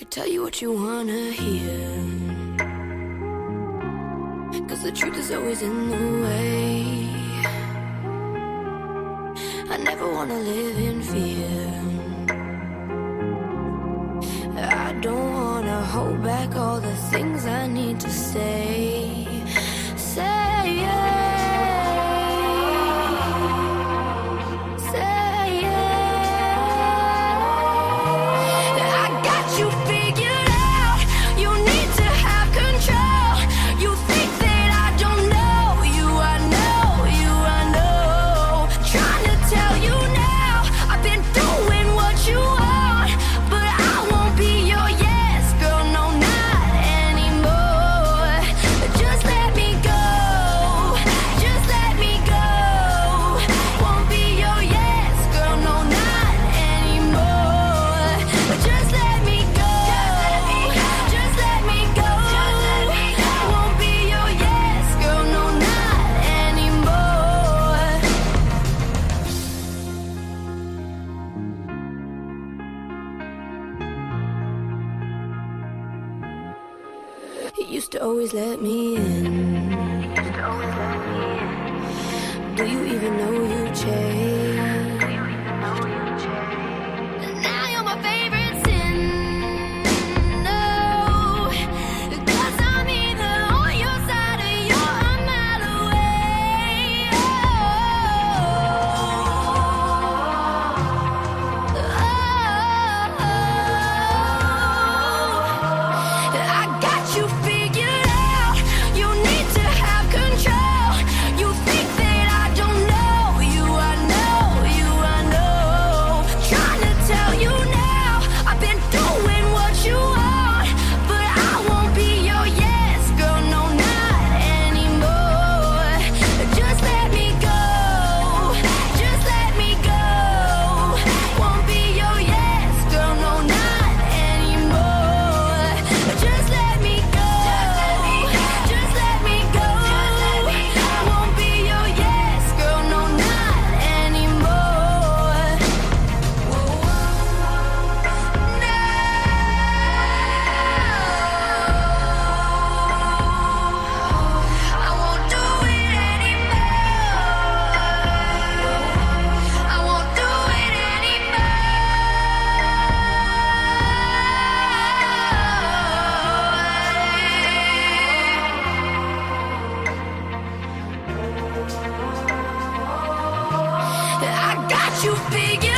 I tell you what you wanna hear. Cause the truth is always in the way. I never wanna live in fear. I don't wanna hold back all the things I need to say. Say. He used to always let me in. Do you even know you changed? you figure